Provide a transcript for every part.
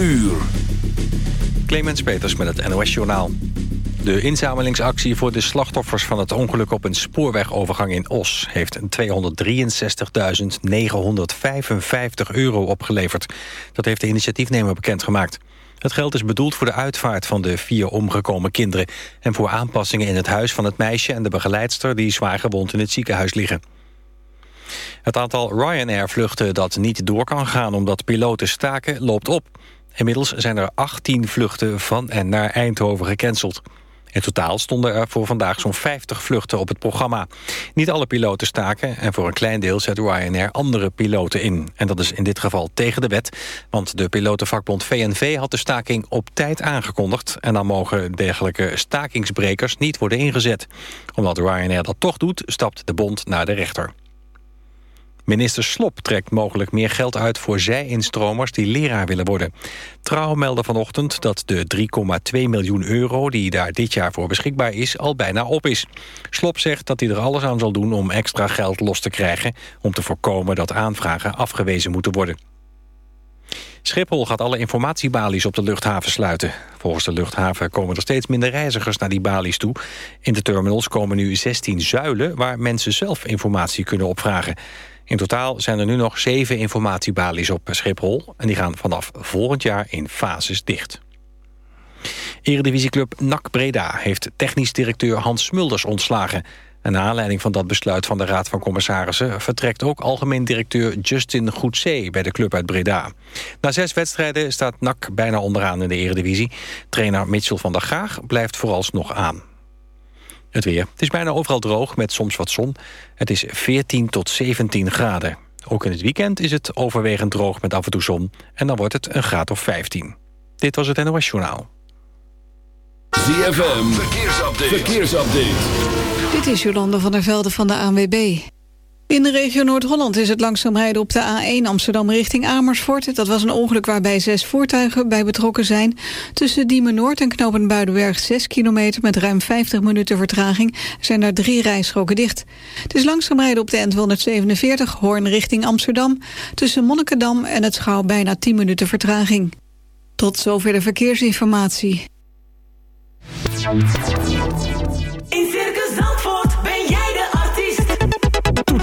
uur. Clemens Peters met het NOS-journaal. De inzamelingsactie voor de slachtoffers van het ongeluk op een spoorwegovergang in Os... heeft 263.955 euro opgeleverd. Dat heeft de initiatiefnemer bekendgemaakt. Het geld is bedoeld voor de uitvaart van de vier omgekomen kinderen... en voor aanpassingen in het huis van het meisje en de begeleidster... die zwaar gewond in het ziekenhuis liggen. Het aantal Ryanair-vluchten dat niet door kan gaan omdat piloten staken loopt op. Inmiddels zijn er 18 vluchten van en naar Eindhoven gecanceld. In totaal stonden er voor vandaag zo'n 50 vluchten op het programma. Niet alle piloten staken en voor een klein deel zet Ryanair andere piloten in. En dat is in dit geval tegen de wet, want de pilotenvakbond VNV had de staking op tijd aangekondigd. En dan mogen dergelijke stakingsbrekers niet worden ingezet. Omdat Ryanair dat toch doet, stapt de bond naar de rechter. Minister Slop trekt mogelijk meer geld uit voor zij-instromers die leraar willen worden. Trouw meldde vanochtend dat de 3,2 miljoen euro die daar dit jaar voor beschikbaar is al bijna op is. Slop zegt dat hij er alles aan zal doen om extra geld los te krijgen om te voorkomen dat aanvragen afgewezen moeten worden. Schiphol gaat alle informatiebalies op de luchthaven sluiten. Volgens de luchthaven komen er steeds minder reizigers naar die balies toe. In de terminals komen nu 16 zuilen waar mensen zelf informatie kunnen opvragen. In totaal zijn er nu nog zeven informatiebalies op Schiphol... en die gaan vanaf volgend jaar in fases dicht. Eredivisieclub NAC Breda heeft technisch directeur Hans Smulders ontslagen. En naar aanleiding van dat besluit van de Raad van Commissarissen... vertrekt ook algemeen directeur Justin Goedzee bij de club uit Breda. Na zes wedstrijden staat NAC bijna onderaan in de eredivisie. Trainer Mitchell van der Gaag blijft vooralsnog aan. Het weer. Het is bijna overal droog met soms wat zon. Het is 14 tot 17 graden. Ook in het weekend is het overwegend droog met af en toe zon. En dan wordt het een graad of 15. Dit was het NOS Journaal. ZFM. Verkeersupdate. Verkeersupdate. Dit is Jolande van der Velde van de ANWB. In de regio Noord-Holland is het langzaam rijden op de A1 Amsterdam richting Amersfoort. Dat was een ongeluk waarbij zes voertuigen bij betrokken zijn. Tussen Diemen Noord en Knopen Buidenberg 6 kilometer met ruim 50 minuten vertraging zijn daar drie rijstroken dicht. Het is langzaam rijden op de N247 Hoorn richting Amsterdam. Tussen Monnikendam en het Schouw bijna 10 minuten vertraging. Tot zover de verkeersinformatie.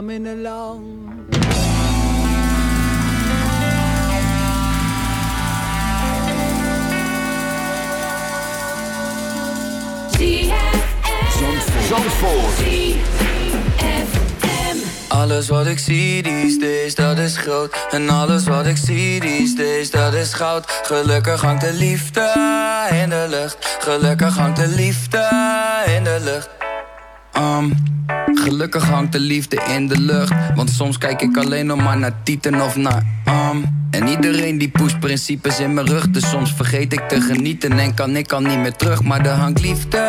coming along. Alles wat ik zie die days, dat is groot. En alles wat ik zie die days, dat is goud. Gelukkig hangt de liefde in de lucht. Gelukkig hangt de liefde in de lucht. Um, gelukkig hangt de liefde in de lucht. Want soms kijk ik alleen nog maar naar Tieten of naar um. En iedereen die pusht principes in mijn rug. Dus soms vergeet ik te genieten en kan ik al niet meer terug. Maar er hangt liefde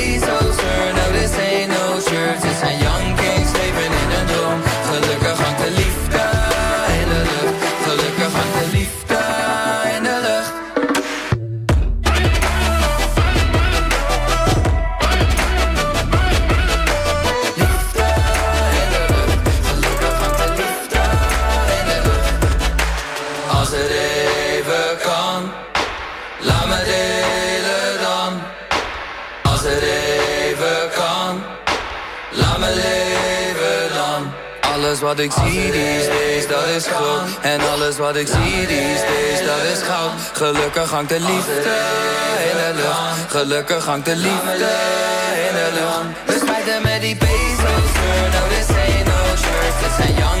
this ain't no church. Dit zijn young wat ik zie these days, dat is groot. En alles wat ik zie these days, dat is goud. Gelukkig hangt de liefde in de lucht. Gelukkig hangt de liefde in de lucht. We spijten met die bezels. No, this ain't no. Dit zijn young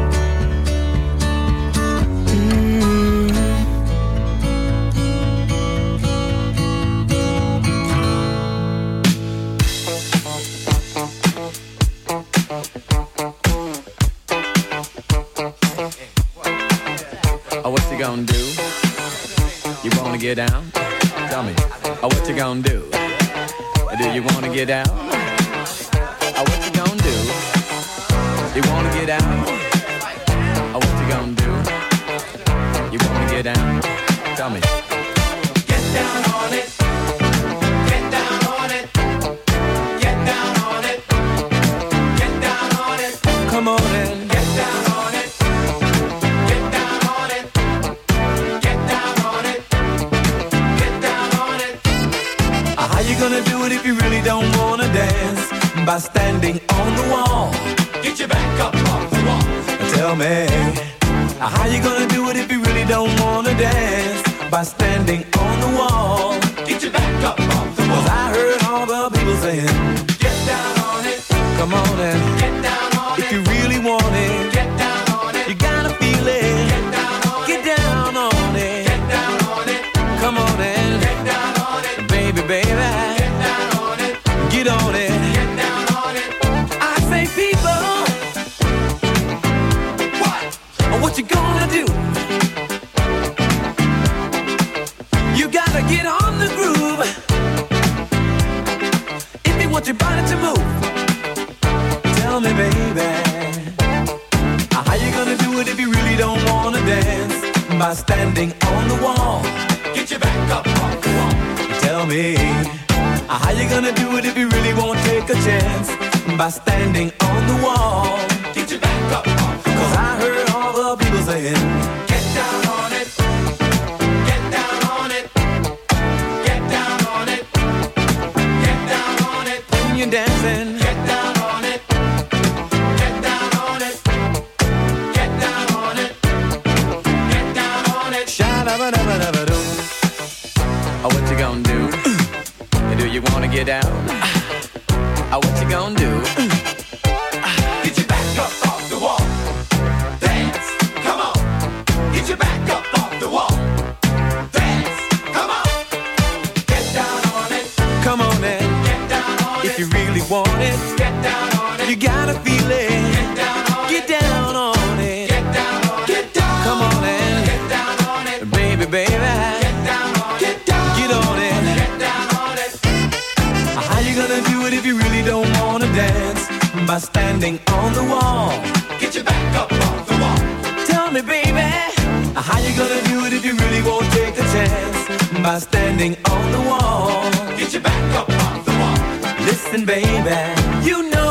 You down? bastante. How you gonna do it if you really won't take a chance? By standing on the wall. Get your back up. Cause I heard all the people saying, Get down on it. Get down on it. Get down on it. Get down on it. Dancing. Get down on it. Get down on it. Get down on it. Get down on it. Sha-da-ba-da-ba-da-ba-doo. Oh, what you gonna do? You wanna get down? Oh, what you gonna do? Get your back up off the wall. Dance, come on. Get your back up off the wall. Dance, come on. Get down on it. Come on and get down on if it. If you really want it, get down on it. You gotta feel it. if you really don't wanna dance by standing on the wall. Get your back up off the wall. Tell me, baby, how you gonna do it if you really won't take a chance by standing on the wall? Get your back up off the wall. Listen, baby, you know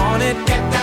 wanted. Get down.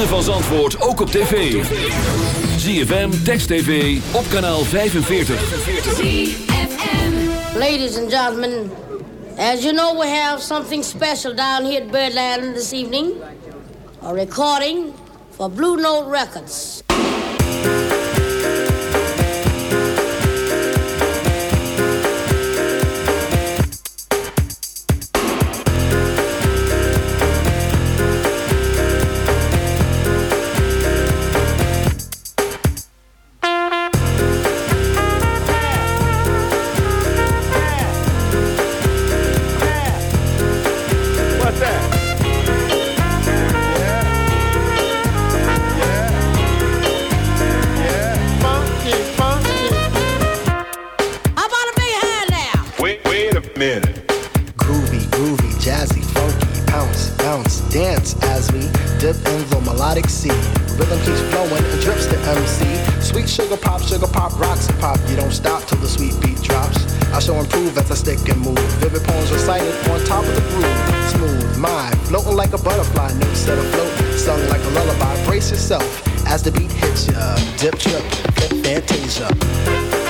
Ritme van Zandvoort ook op tv. ZFM, Text TV, op kanaal 45. Ladies and gentlemen, as you know, we have something special down here at Birdland this evening. A recording for Blue Note Records. Minute. Groovy, groovy, jazzy, funky, pounce, bounce, dance as we dip in the melodic sea. Rhythm keeps flowing drips to MC. Sweet sugar pop, sugar pop, rocks and pop. You don't stop till the sweet beat drops. I shall improve as I stick and move. Vivid poems recited on top of the groove. Smooth, mind, floating like a butterfly, notes set afloat, sung like a lullaby. Brace yourself as the beat hits ya. Dip, trip, flip, fantasia.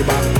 Diddy diddy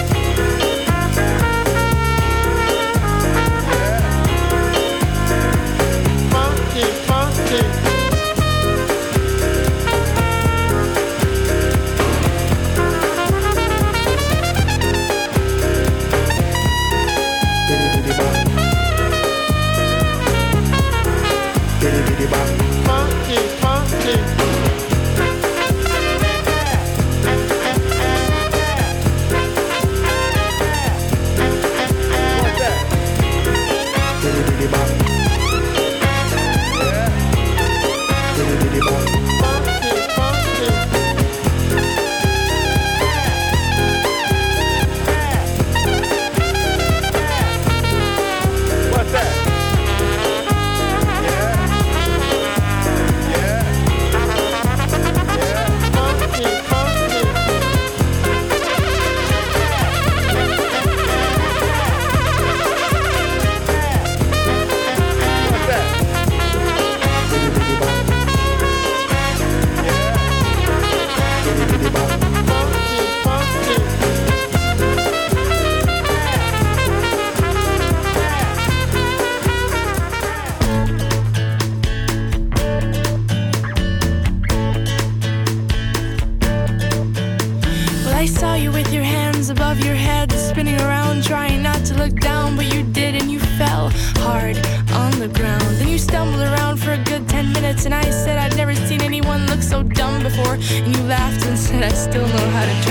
How to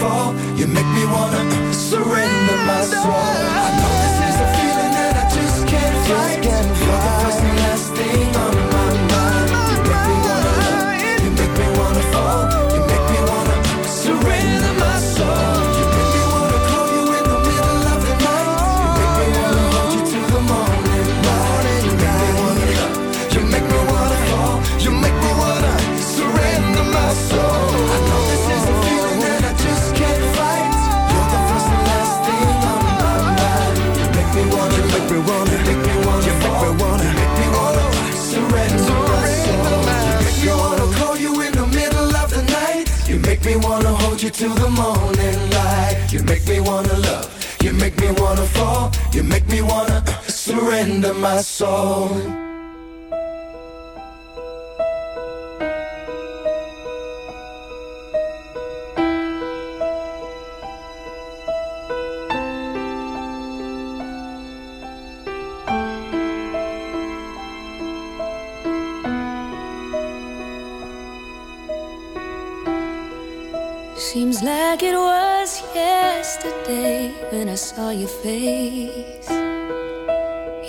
fall. You make me wanna surrender my soul.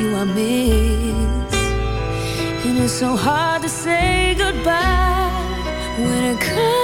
you I miss. And it's so hard to say goodbye when it comes.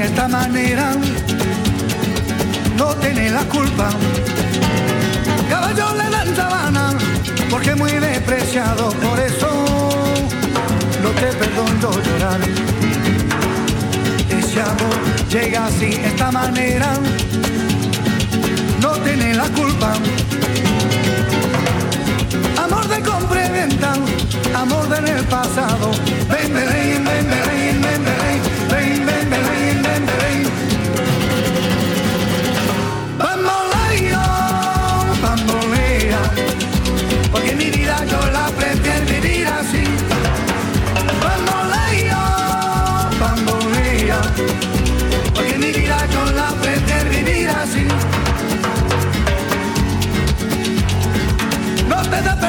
esta manera.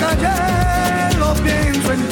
la calle lo pienso en ti.